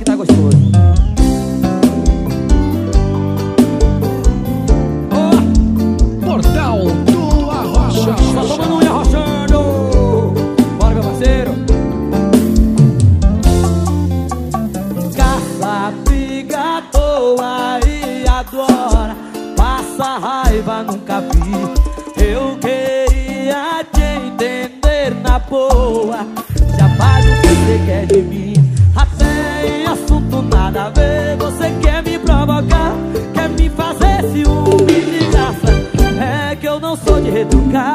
que tá gostoso. Oh, Portal do Arrocha. Só tomando e arrochando. Bora, meu parceiro. Caça, briga à toa e adora. Passa raiva, nunca vi. Eu queria te entender na boa. Já faz o que você quer de mim. Você quer me provocar, quer me fazer ciúme de. É que eu não sou de retrucar,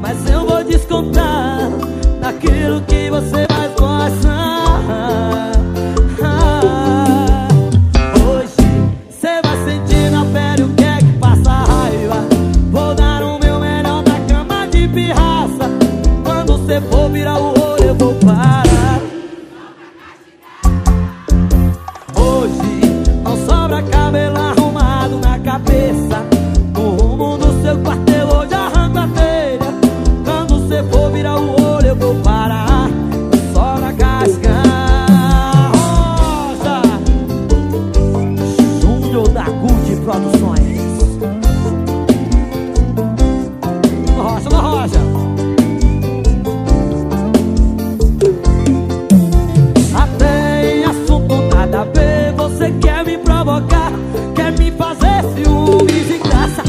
mas eu vou descontar naquilo que você mais gosta. Hoje cê vai sentir na pele o que é que passa raiva. Vou dar o meu melhor na cama de pirraça. Quando cê for virar o olho, eu vou parar. For virar o olho, eu vou parar. Só na casca rosa. Júnior da Good Produções. Na rocha, na rocha. Até em assunto nada a Você quer me provocar Quer me fazer ciúmes e graça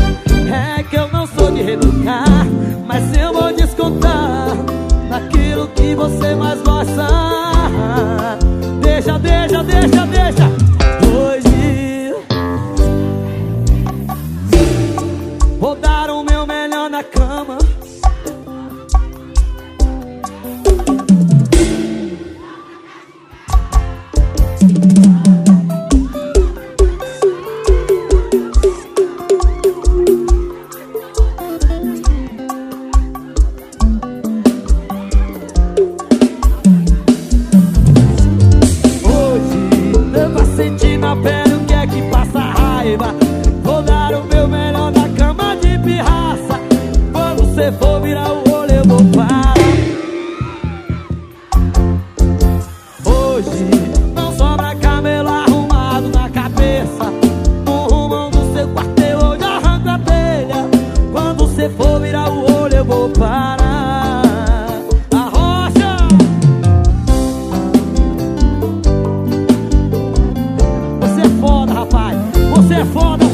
É que eu não sou de reeducar Mas eu vou que você mais gosta vou parar. A rocha. Você é foda, rapaz. Você é foda.